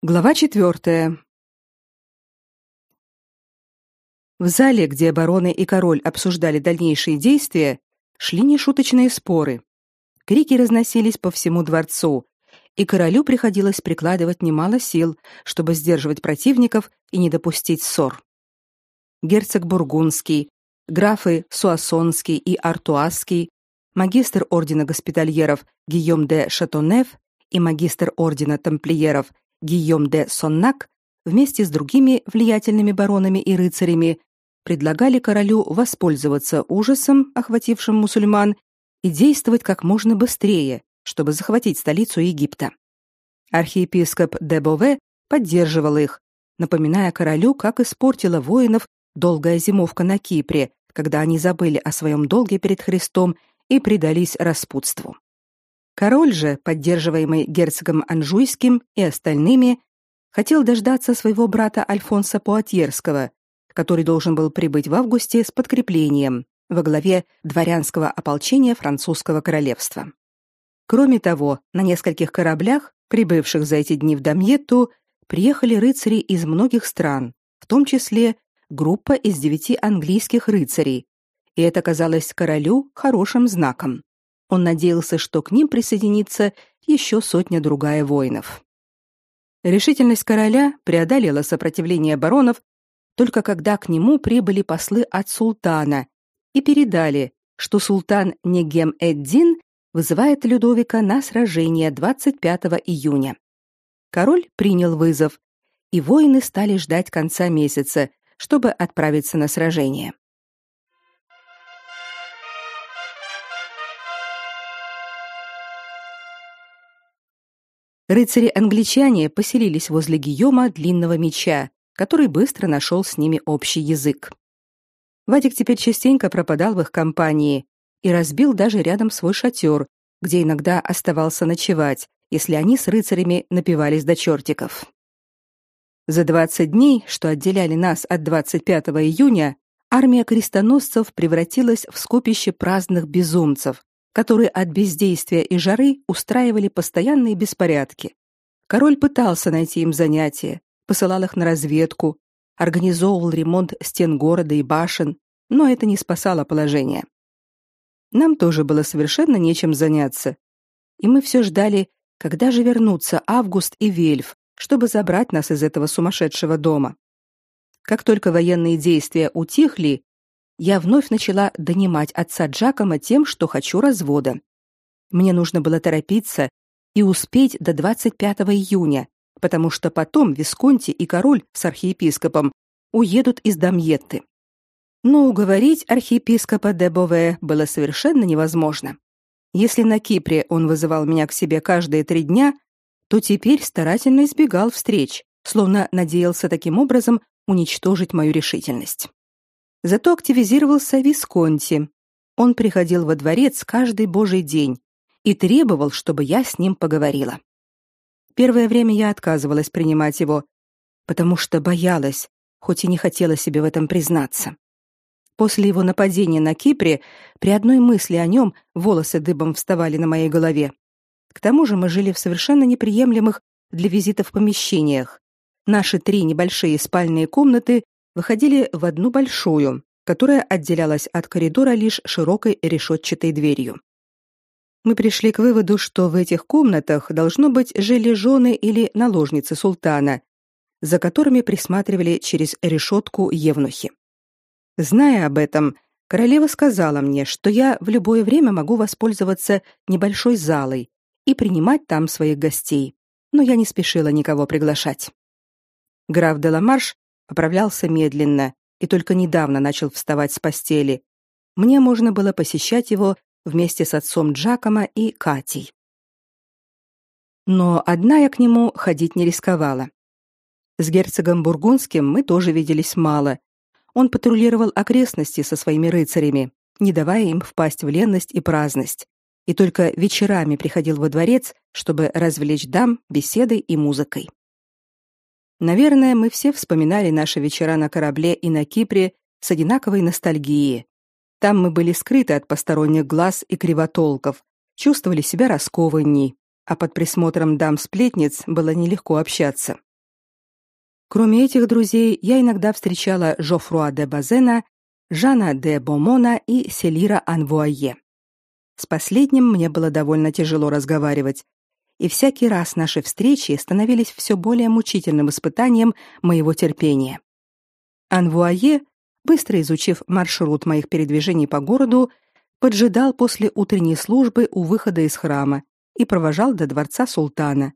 Глава четвертая. В зале, где бароны и король обсуждали дальнейшие действия, шли нешуточные споры. Крики разносились по всему дворцу, и королю приходилось прикладывать немало сил, чтобы сдерживать противников и не допустить ссор. Герцог Бургундский, графы Суассонский и Артуазский, магистр ордена госпитальеров Гийом де Шатонеф и магистр ордена тамплиеров Гийом де Соннак вместе с другими влиятельными баронами и рыцарями предлагали королю воспользоваться ужасом, охватившим мусульман, и действовать как можно быстрее, чтобы захватить столицу Египта. Архиепископ де Бове поддерживал их, напоминая королю, как испортила воинов долгая зимовка на Кипре, когда они забыли о своем долге перед Христом и предались распутству. Король же, поддерживаемый герцогом Анжуйским и остальными, хотел дождаться своего брата Альфонса Пуатьерского, который должен был прибыть в августе с подкреплением во главе дворянского ополчения французского королевства. Кроме того, на нескольких кораблях, прибывших за эти дни в Дамьетту, приехали рыцари из многих стран, в том числе группа из девяти английских рыцарей, и это казалось королю хорошим знаком. Он надеялся, что к ним присоединится еще сотня другая воинов. Решительность короля преодолела сопротивление баронов только когда к нему прибыли послы от султана и передали, что султан Негем-эд-Дин вызывает Людовика на сражение 25 июня. Король принял вызов, и воины стали ждать конца месяца, чтобы отправиться на сражение. Рыцари-англичане поселились возле Гийома длинного меча, который быстро нашел с ними общий язык. Вадик теперь частенько пропадал в их компании и разбил даже рядом свой шатер, где иногда оставался ночевать, если они с рыцарями напивались до чертиков. За 20 дней, что отделяли нас от 25 июня, армия крестоносцев превратилась в скопище праздных безумцев, которые от бездействия и жары устраивали постоянные беспорядки. Король пытался найти им занятия, посылал их на разведку, организовывал ремонт стен города и башен, но это не спасало положение. Нам тоже было совершенно нечем заняться, и мы все ждали, когда же вернутся Август и Вельф, чтобы забрать нас из этого сумасшедшего дома. Как только военные действия утихли, я вновь начала донимать отца Джакома тем, что хочу развода. Мне нужно было торопиться и успеть до 25 июня, потому что потом Висконти и король с архиепископом уедут из Дамьетты. Но уговорить архиепископа де Бове было совершенно невозможно. Если на Кипре он вызывал меня к себе каждые три дня, то теперь старательно избегал встреч, словно надеялся таким образом уничтожить мою решительность. Зато активизировался Висконти. Он приходил во дворец каждый божий день и требовал, чтобы я с ним поговорила. Первое время я отказывалась принимать его, потому что боялась, хоть и не хотела себе в этом признаться. После его нападения на Кипре при одной мысли о нем волосы дыбом вставали на моей голове. К тому же мы жили в совершенно неприемлемых для визитов помещениях. Наши три небольшие спальные комнаты выходили в одну большую, которая отделялась от коридора лишь широкой решетчатой дверью. Мы пришли к выводу, что в этих комнатах должно быть жили жены или наложницы султана, за которыми присматривали через решетку евнухи. Зная об этом, королева сказала мне, что я в любое время могу воспользоваться небольшой залой и принимать там своих гостей, но я не спешила никого приглашать. Граф де Ламарш поправлялся медленно и только недавно начал вставать с постели. Мне можно было посещать его вместе с отцом Джакома и Катей. Но одна я к нему ходить не рисковала. С герцогом Бургундским мы тоже виделись мало. Он патрулировал окрестности со своими рыцарями, не давая им впасть в ленность и праздность, и только вечерами приходил во дворец, чтобы развлечь дам беседой и музыкой. Наверное, мы все вспоминали наши вечера на корабле и на Кипре с одинаковой ностальгией. Там мы были скрыты от посторонних глаз и кривотолков, чувствовали себя раскованней, а под присмотром дам-сплетниц было нелегко общаться. Кроме этих друзей, я иногда встречала Жофруа де Базена, Жана де Бомона и Селира Анвуае. С последним мне было довольно тяжело разговаривать, и всякий раз наши встречи становились все более мучительным испытанием моего терпения. Анвуае, быстро изучив маршрут моих передвижений по городу, поджидал после утренней службы у выхода из храма и провожал до дворца султана.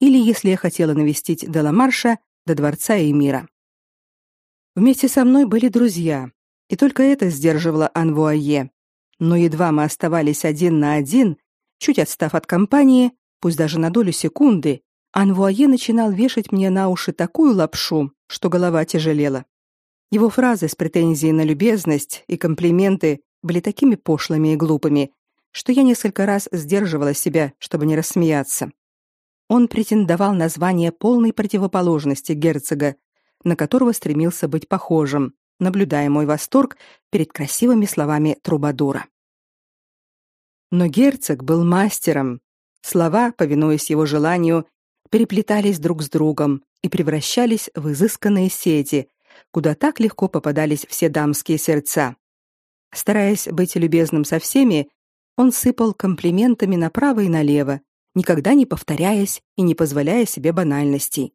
Или, если я хотела навестить Деламарша, до дворца Эмира. Вместе со мной были друзья, и только это сдерживало Анвуае. Но едва мы оставались один на один, чуть отстав от компании, пусть даже на долю секунды, Анвуае начинал вешать мне на уши такую лапшу, что голова тяжелела. Его фразы с претензией на любезность и комплименты были такими пошлыми и глупыми, что я несколько раз сдерживала себя, чтобы не рассмеяться. Он претендовал на звание полной противоположности герцога, на которого стремился быть похожим, наблюдая мой восторг перед красивыми словами трубадура. Но герцог был мастером. Слова, повинуясь его желанию, переплетались друг с другом и превращались в изысканные сети, куда так легко попадались все дамские сердца. Стараясь быть любезным со всеми, он сыпал комплиментами направо и налево, никогда не повторяясь и не позволяя себе банальностей.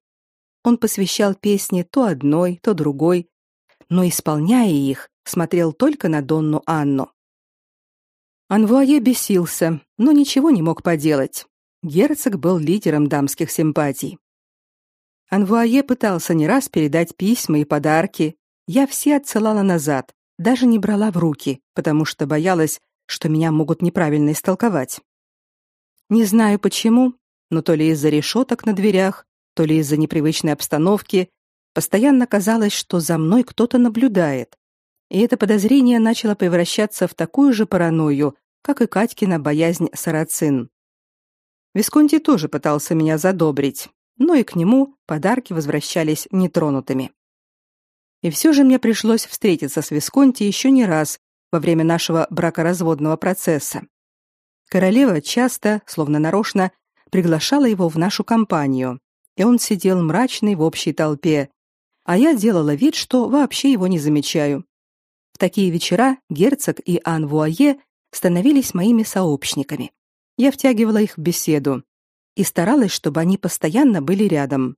Он посвящал песни то одной, то другой, но исполняя их, смотрел только на Донну Анну. Анвуае бесился, но ничего не мог поделать. Герцог был лидером дамских симпатий. Анвуае пытался не раз передать письма и подарки. Я все отсылала назад, даже не брала в руки, потому что боялась, что меня могут неправильно истолковать. Не знаю почему, но то ли из-за решеток на дверях, то ли из-за непривычной обстановки, постоянно казалось, что за мной кто-то наблюдает. И это подозрение начало превращаться в такую же паранойю, как и Катькина боязнь сарацин. Висконти тоже пытался меня задобрить, но и к нему подарки возвращались нетронутыми. И все же мне пришлось встретиться с Висконти еще не раз во время нашего бракоразводного процесса. Королева часто, словно нарочно, приглашала его в нашу компанию, и он сидел мрачный в общей толпе, а я делала вид, что вообще его не замечаю. В такие вечера герцог и Ан Вуае становились моими сообщниками. Я втягивала их в беседу и старалась, чтобы они постоянно были рядом.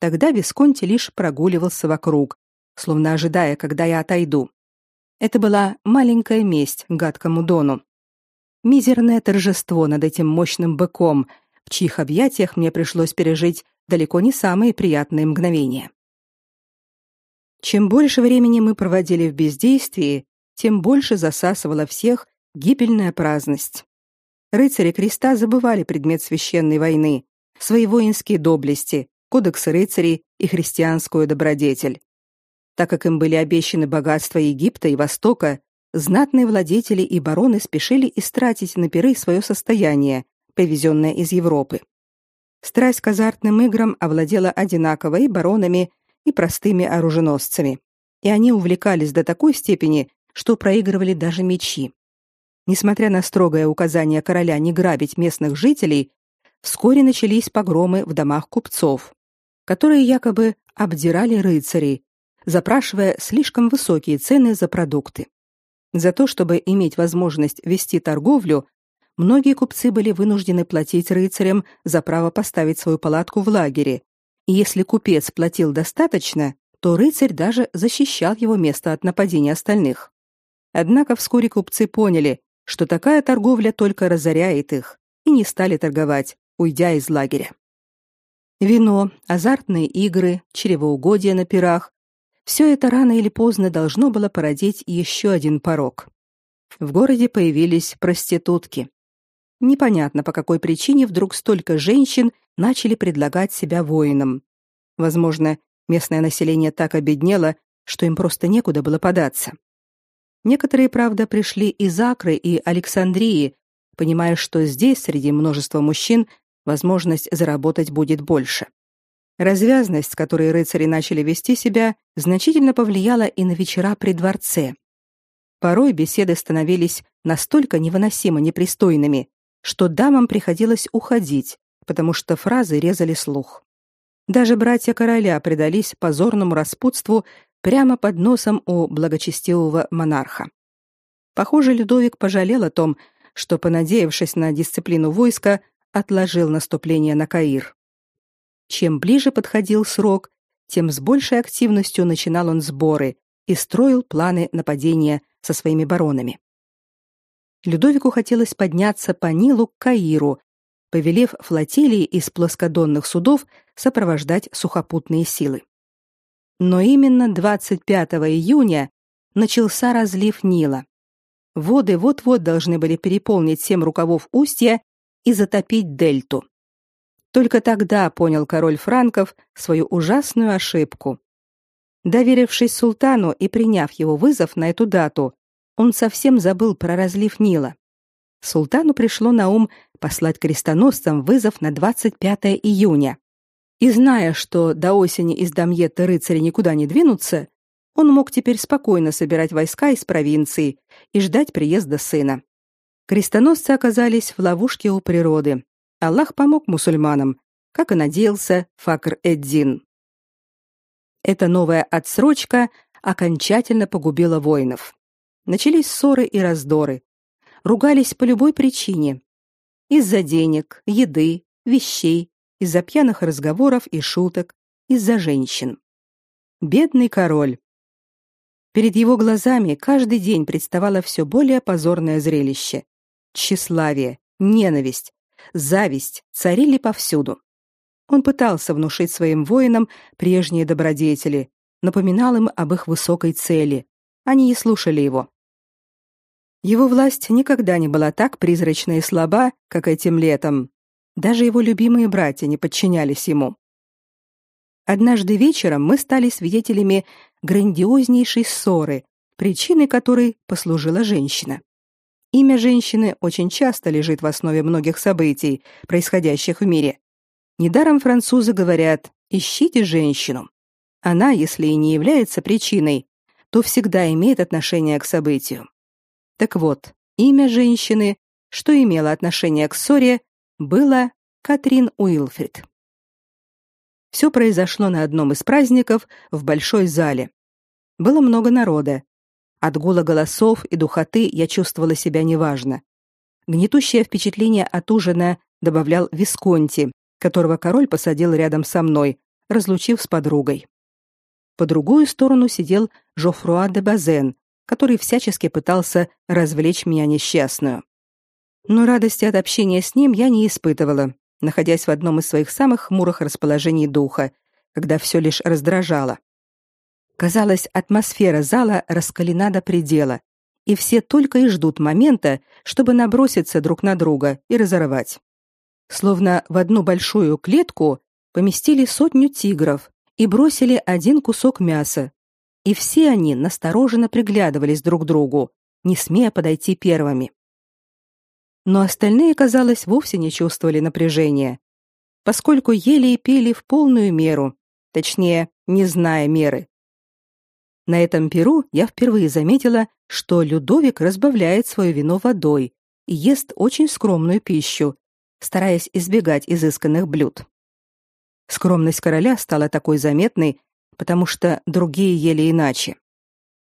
Тогда Висконти лишь прогуливался вокруг, словно ожидая, когда я отойду. Это была маленькая месть гадкому Дону мизерное торжество над этим мощным быком, в чьих объятиях мне пришлось пережить далеко не самые приятные мгновения. Чем больше времени мы проводили в бездействии, тем больше засасывала всех гибельная праздность. Рыцари креста забывали предмет священной войны, свои воинские доблести, кодекс рыцарей и христианскую добродетель. Так как им были обещаны богатства Египта и Востока, знатные владетели и бароны спешили истратить на пиры свое состояние, привезенное из Европы. Страсть к азартным играм овладела одинаково и баронами, и простыми оруженосцами, и они увлекались до такой степени, что проигрывали даже мечи. Несмотря на строгое указание короля не грабить местных жителей, вскоре начались погромы в домах купцов, которые якобы обдирали рыцарей, запрашивая слишком высокие цены за продукты. За то, чтобы иметь возможность вести торговлю, многие купцы были вынуждены платить рыцарям за право поставить свою палатку в лагере. И если купец платил достаточно, то рыцарь даже защищал его место от нападения остальных. Однако вскоре купцы поняли, что такая торговля только разоряет их, и не стали торговать, уйдя из лагеря. Вино, азартные игры, чревоугодие на пирах все это рано или поздно должно было породить еще один порог. В городе появились проститутки. Непонятно, по какой причине вдруг столько женщин начали предлагать себя воинам. Возможно, местное население так обеднело, что им просто некуда было податься. Некоторые, правда, пришли из Акры и Александрии, понимая, что здесь, среди множества мужчин, возможность заработать будет больше. Развязность, с которой рыцари начали вести себя, значительно повлияла и на вечера при дворце. Порой беседы становились настолько невыносимо непристойными, что дамам приходилось уходить, потому что фразы резали слух. Даже братья короля предались позорному распутству прямо под носом у благочестивого монарха. Похоже, Людовик пожалел о том, что, понадеявшись на дисциплину войска, отложил наступление на Каир. Чем ближе подходил срок, тем с большей активностью начинал он сборы и строил планы нападения со своими баронами. Людовику хотелось подняться по Нилу к Каиру, повелев флотилии из плоскодонных судов сопровождать сухопутные силы. Но именно 25 июня начался разлив Нила. Воды вот-вот должны были переполнить семь рукавов устья и затопить дельту. Только тогда понял король франков свою ужасную ошибку. Доверившись султану и приняв его вызов на эту дату, он совсем забыл про разлив Нила. Султану пришло на ум послать крестоносцам вызов на 25 июня. И зная, что до осени из Дамьетта рыцари никуда не двинутся, он мог теперь спокойно собирать войска из провинции и ждать приезда сына. Крестоносцы оказались в ловушке у природы. Аллах помог мусульманам, как и надеялся Факр Эддин. Эта новая отсрочка окончательно погубила воинов. Начались ссоры и раздоры. Ругались по любой причине. Из-за денег, еды, вещей, из-за пьяных разговоров и шуток, из-за женщин. Бедный король. Перед его глазами каждый день представало все более позорное зрелище. Тщеславие, ненависть, зависть царили повсюду. Он пытался внушить своим воинам прежние добродетели, напоминал им об их высокой цели. Они не слушали его. Его власть никогда не была так призрачна и слаба, как этим летом. Даже его любимые братья не подчинялись ему. Однажды вечером мы стали свидетелями грандиознейшей ссоры, причиной которой послужила женщина. Имя женщины очень часто лежит в основе многих событий, происходящих в мире. Недаром французы говорят «ищите женщину». Она, если и не является причиной, то всегда имеет отношение к событию. Так вот, имя женщины, что имело отношение к ссоре, было Катрин Уилфрид. Все произошло на одном из праздников в большой зале. Было много народа. От гула голосов и духоты я чувствовала себя неважно. Гнетущее впечатление от ужина добавлял Висконти, которого король посадил рядом со мной, разлучив с подругой. По другую сторону сидел Жофруа де Базен, который всячески пытался развлечь меня несчастную. Но радости от общения с ним я не испытывала, находясь в одном из своих самых хмурых расположений духа, когда все лишь раздражало. Казалось, атмосфера зала раскалена до предела, и все только и ждут момента, чтобы наброситься друг на друга и разорвать словно в одну большую клетку поместили сотню тигров и бросили один кусок мяса. И все они настороженно приглядывались друг к другу, не смея подойти первыми. Но остальные, казалось, вовсе не чувствовали напряжения, поскольку ели и пили в полную меру, точнее, не зная меры. На этом перу я впервые заметила, что Людовик разбавляет свое вино водой и ест очень скромную пищу, стараясь избегать изысканных блюд. Скромность короля стала такой заметной, потому что другие ели иначе.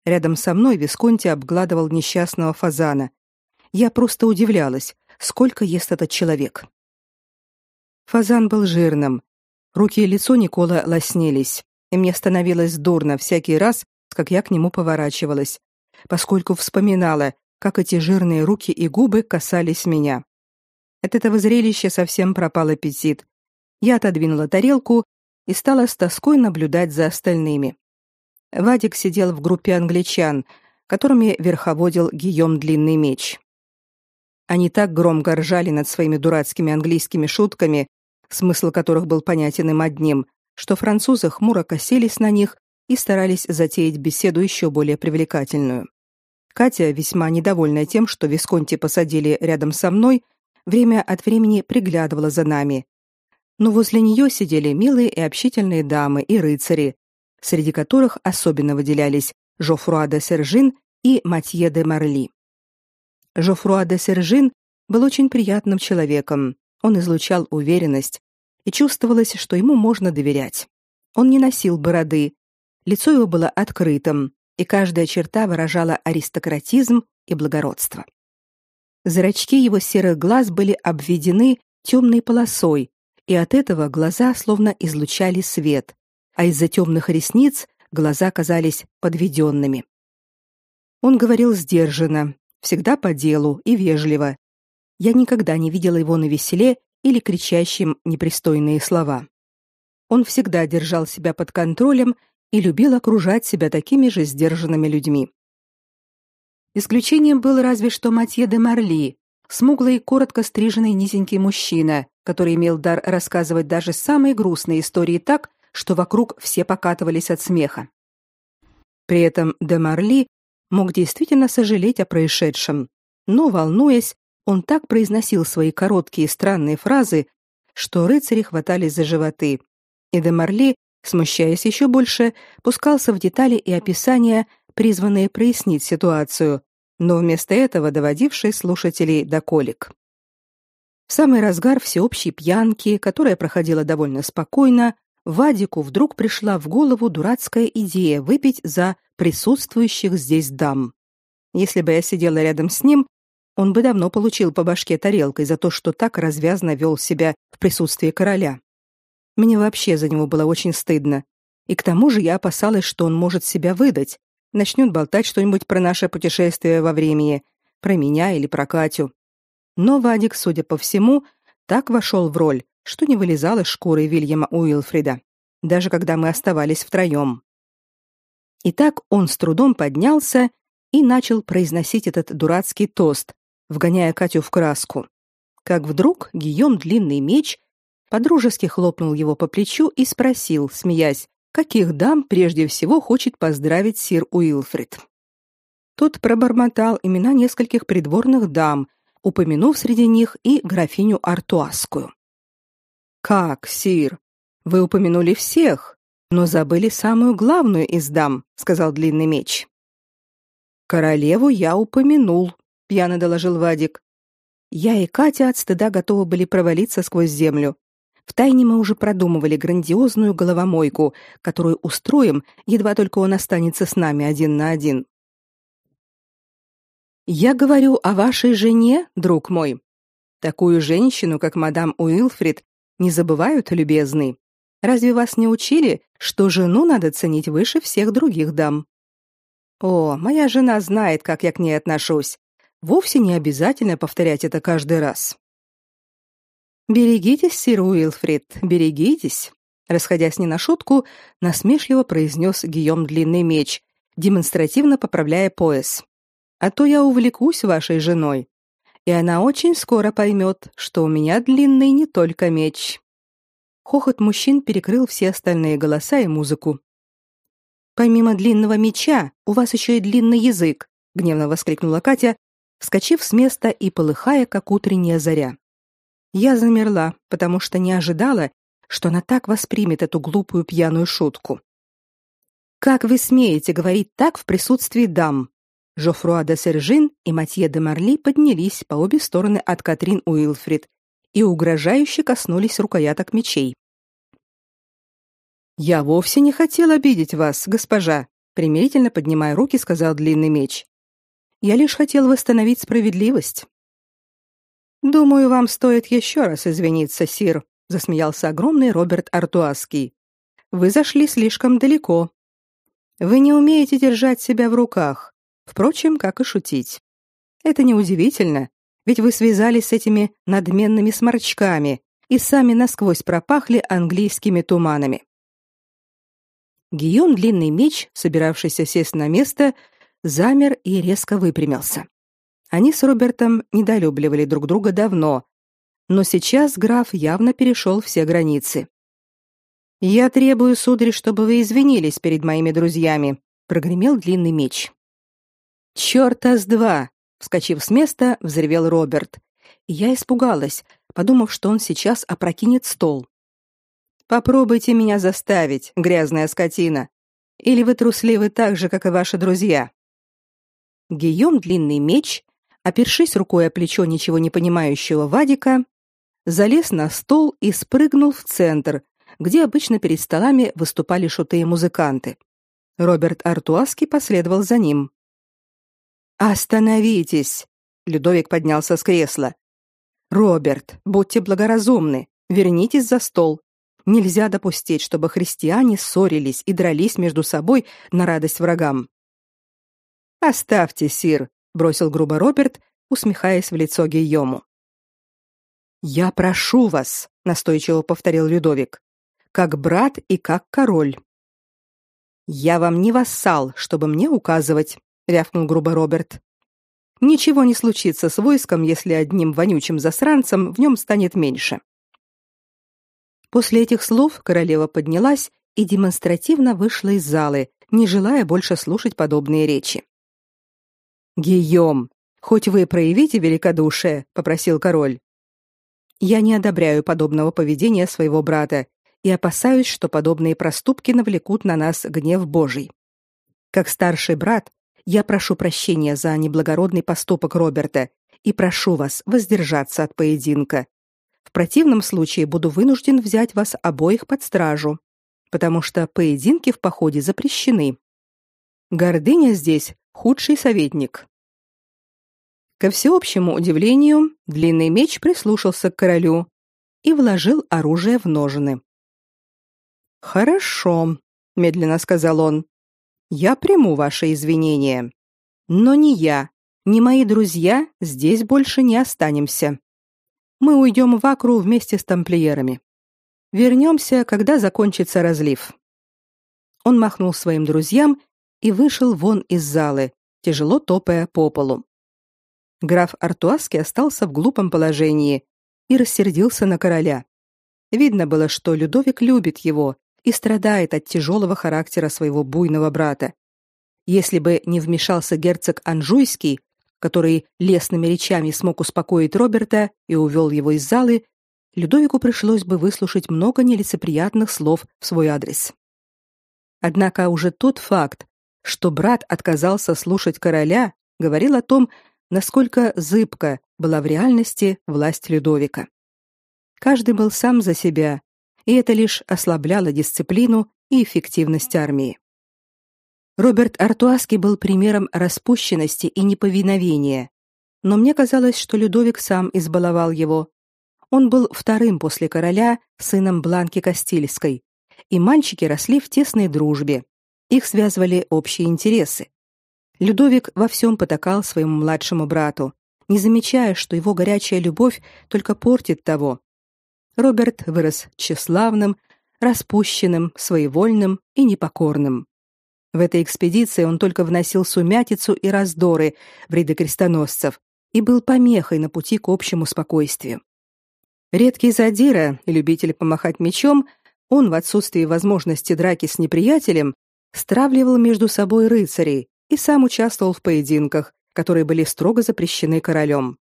Рядом со мной Висконти обгладывал несчастного фазана. Я просто удивлялась, сколько ест этот человек. Фазан был жирным. Руки и лицо Никола лоснились, и мне становилось дурно всякий раз, как я к нему поворачивалась, поскольку вспоминала, как эти жирные руки и губы касались меня. От этого зрелища совсем пропал аппетит. Я отодвинула тарелку и стала с тоской наблюдать за остальными. Вадик сидел в группе англичан, которыми верховодил Гийом Длинный Меч. Они так громко ржали над своими дурацкими английскими шутками, смысл которых был понятен им одним, что французы хмуро косились на них и старались затеять беседу еще более привлекательную. Катя, весьма недовольная тем, что Висконти посадили рядом со мной, время от времени приглядывала за нами. Но возле нее сидели милые и общительные дамы и рыцари, среди которых особенно выделялись Жофруа де Сержин и Матье де Марли. Жофруа де Сержин был очень приятным человеком. Он излучал уверенность, и чувствовалось, что ему можно доверять. Он не носил бороды, лицо его было открытым, и каждая черта выражала аристократизм и благородство. Зрачки его серых глаз были обведены темной полосой, и от этого глаза словно излучали свет, а из-за темных ресниц глаза казались подведенными. Он говорил сдержанно, всегда по делу и вежливо. Я никогда не видела его на веселе или кричащим непристойные слова. Он всегда держал себя под контролем и любил окружать себя такими же сдержанными людьми. Исключением был разве что Матье де Марли, смуглый коротко стриженный низенький мужчина, который имел дар рассказывать даже самые грустные истории так, что вокруг все покатывались от смеха. При этом де Марли мог действительно сожалеть о происшедшем, но, волнуясь, он так произносил свои короткие странные фразы, что рыцари хватались за животы, и де Марли, смущаясь еще больше, пускался в детали и описания, призванные прояснить ситуацию, но вместо этого доводившие слушателей до колик. В самый разгар всеобщей пьянки, которая проходила довольно спокойно, Вадику вдруг пришла в голову дурацкая идея выпить за присутствующих здесь дам. Если бы я сидела рядом с ним, он бы давно получил по башке тарелкой за то, что так развязно вел себя в присутствии короля. Мне вообще за него было очень стыдно. И к тому же я опасалась, что он может себя выдать, начнет болтать что-нибудь про наше путешествие во времени, про меня или про Катю. Но Вадик, судя по всему, так вошел в роль, что не вылезал из шкуры Вильяма Уилфрида, даже когда мы оставались втроем. Итак, он с трудом поднялся и начал произносить этот дурацкий тост, вгоняя Катю в краску. Как вдруг Гийом длинный меч подружески хлопнул его по плечу и спросил, смеясь, каких дам прежде всего хочет поздравить сир Уилфрид. Тот пробормотал имена нескольких придворных дам, упомянув среди них и графиню Артуасскую. Как, сир? Вы упомянули всех, но забыли самую главную из дам, сказал длинный меч. Королеву я упомянул, пьяно доложил Вадик. Я и Катя от стыда готовы были провалиться сквозь землю. Втайне мы уже продумывали грандиозную головомойку, которую устроим, едва только он останется с нами один на один. Я говорю о вашей жене, друг мой. Такую женщину, как мадам Уилфрид, не забывают, любезный. Разве вас не учили, что жену надо ценить выше всех других дам? О, моя жена знает, как я к ней отношусь. Вовсе не обязательно повторять это каждый раз. Берегитесь, сир Уилфрид, берегитесь, расходясь не на шутку, насмешливо произнес Гийом длинный меч, демонстративно поправляя пояс. А то я увлекусь вашей женой и она очень скоро поймет, что у меня длинный не только меч. Хохот мужчин перекрыл все остальные голоса и музыку. Помимо длинного меча, у вас еще и длинный язык, гневно воскликнула Катя, вскочив с места и полыхая, как утренняя заря. Я замерла, потому что не ожидала, что она так воспримет эту глупую пьяную шутку. Как вы смеете говорить так в присутствии дам? Жофруа де Сержин и Матье де Марли поднялись по обе стороны от Катрин Уилфрид и угрожающе коснулись рукояток мечей. «Я вовсе не хотел обидеть вас, госпожа», примирительно поднимая руки, сказал длинный меч. «Я лишь хотел восстановить справедливость». «Думаю, вам стоит еще раз извиниться, сир», засмеялся огромный Роберт Артуаский. «Вы зашли слишком далеко. Вы не умеете держать себя в руках. Впрочем, как и шутить. Это неудивительно, ведь вы связались с этими надменными сморчками и сами насквозь пропахли английскими туманами. Гийом длинный меч, собиравшийся сесть на место, замер и резко выпрямился. Они с Робертом недолюбливали друг друга давно, но сейчас граф явно перешел все границы. «Я требую, сударь, чтобы вы извинились перед моими друзьями», — прогремел длинный меч. «Чёрта с два!» — вскочив с места, взревел Роберт. я испугалась, подумав, что он сейчас опрокинет стол. «Попробуйте меня заставить, грязная скотина. Или вы трусливы так же, как и ваши друзья?» Гийом длинный меч, опершись рукой о плечо ничего не понимающего Вадика, залез на стол и спрыгнул в центр, где обычно перед столами выступали шуты и музыканты. Роберт Артуаски последовал за ним. «Остановитесь!» — Людовик поднялся с кресла. «Роберт, будьте благоразумны, вернитесь за стол. Нельзя допустить, чтобы христиане ссорились и дрались между собой на радость врагам». «Оставьте, сир», — бросил грубо Роберт, усмехаясь в лицо Гийому. «Я прошу вас», — настойчиво повторил Людовик, — «как брат и как король». «Я вам не вассал, чтобы мне указывать», — рявкнул грубо Роберт. «Ничего не случится с войском, если одним вонючим засранцем в нем станет меньше». После этих слов королева поднялась и демонстративно вышла из залы, не желая больше слушать подобные речи. «Гийом, хоть вы проявите великодушие», — попросил король. «Я не одобряю подобного поведения своего брата и опасаюсь, что подобные проступки навлекут на нас гнев Божий. Как старший брат, я прошу прощения за неблагородный поступок Роберта и прошу вас воздержаться от поединка. В противном случае буду вынужден взять вас обоих под стражу, потому что поединки в походе запрещены. Гордыня здесь худший советник. Ко всеобщему удивлению, длинный меч прислушался к королю и вложил оружие в ножны. Хорошо, медленно сказал он. Я приму ваши извинения. Но ни я, ни мои друзья здесь больше не останемся. Мы уйдем в Акру вместе с тамплиерами. Вернемся, когда закончится разлив. Он махнул своим друзьям и вышел вон из залы, тяжело топая по полу. Граф Артуаски остался в глупом положении и рассердился на короля. Видно было, что Людовик любит его и страдает от тяжелого характера своего буйного брата. Если бы не вмешался герцог Анжуйский, который лестными речами смог успокоить Роберта и увел его из залы, Людовику пришлось бы выслушать много нелицеприятных слов в свой адрес. Однако уже тот факт, что брат отказался слушать короля, говорил о том, насколько зыбка была в реальности власть Людовика. Каждый был сам за себя, и это лишь ослабляло дисциплину и эффективность армии. Роберт Артуаски был примером распущенности и неповиновения, но мне казалось, что Людовик сам избаловал его. Он был вторым после короля сыном Бланки Кастильской, и мальчики росли в тесной дружбе. Их связывали общие интересы. Людовик во всем потакал своему младшему брату, не замечая, что его горячая любовь только портит того, Роберт вырос тщеславным, распущенным, своевольным и непокорным. В этой экспедиции он только вносил сумятицу и раздоры в ряды крестоносцев и был помехой на пути к общему спокойствию. Редкий задира и любитель помахать мечом, он в отсутствии возможности драки с неприятелем стравливал между собой рыцарей и сам участвовал в поединках, которые были строго запрещены королем.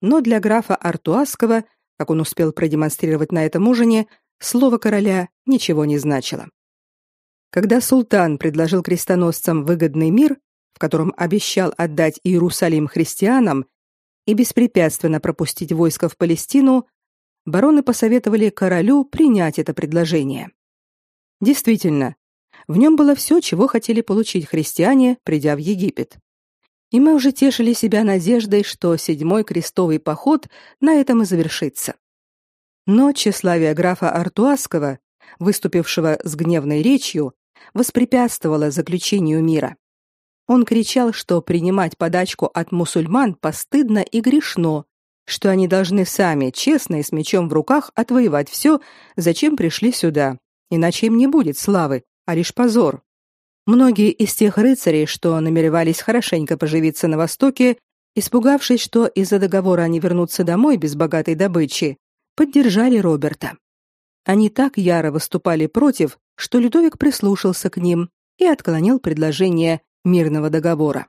Но для графа Артуаского как он успел продемонстрировать на этом ужине, слово короля ничего не значило. Когда султан предложил крестоносцам выгодный мир, в котором обещал отдать Иерусалим христианам и беспрепятственно пропустить войско в Палестину, бароны посоветовали королю принять это предложение. Действительно, в нем было все, чего хотели получить христиане, придя в Египет и мы уже тешили себя надеждой, что седьмой крестовый поход на этом и завершится. Но тщеславие графа Артуаского, выступившего с гневной речью, воспрепятствовало заключению мира. Он кричал, что принимать подачку от мусульман постыдно и грешно, что они должны сами, честно и с мечом в руках, отвоевать все, зачем пришли сюда, иначе им не будет славы, а лишь позор. Многие из тех рыцарей, что намеревались хорошенько поживиться на востоке, испугавшись, что из-за договора они вернутся домой без богатой добычи, поддержали Роберта. Они так яро выступали против, что Людовик прислушался к ним и отклонил предложение мирного договора.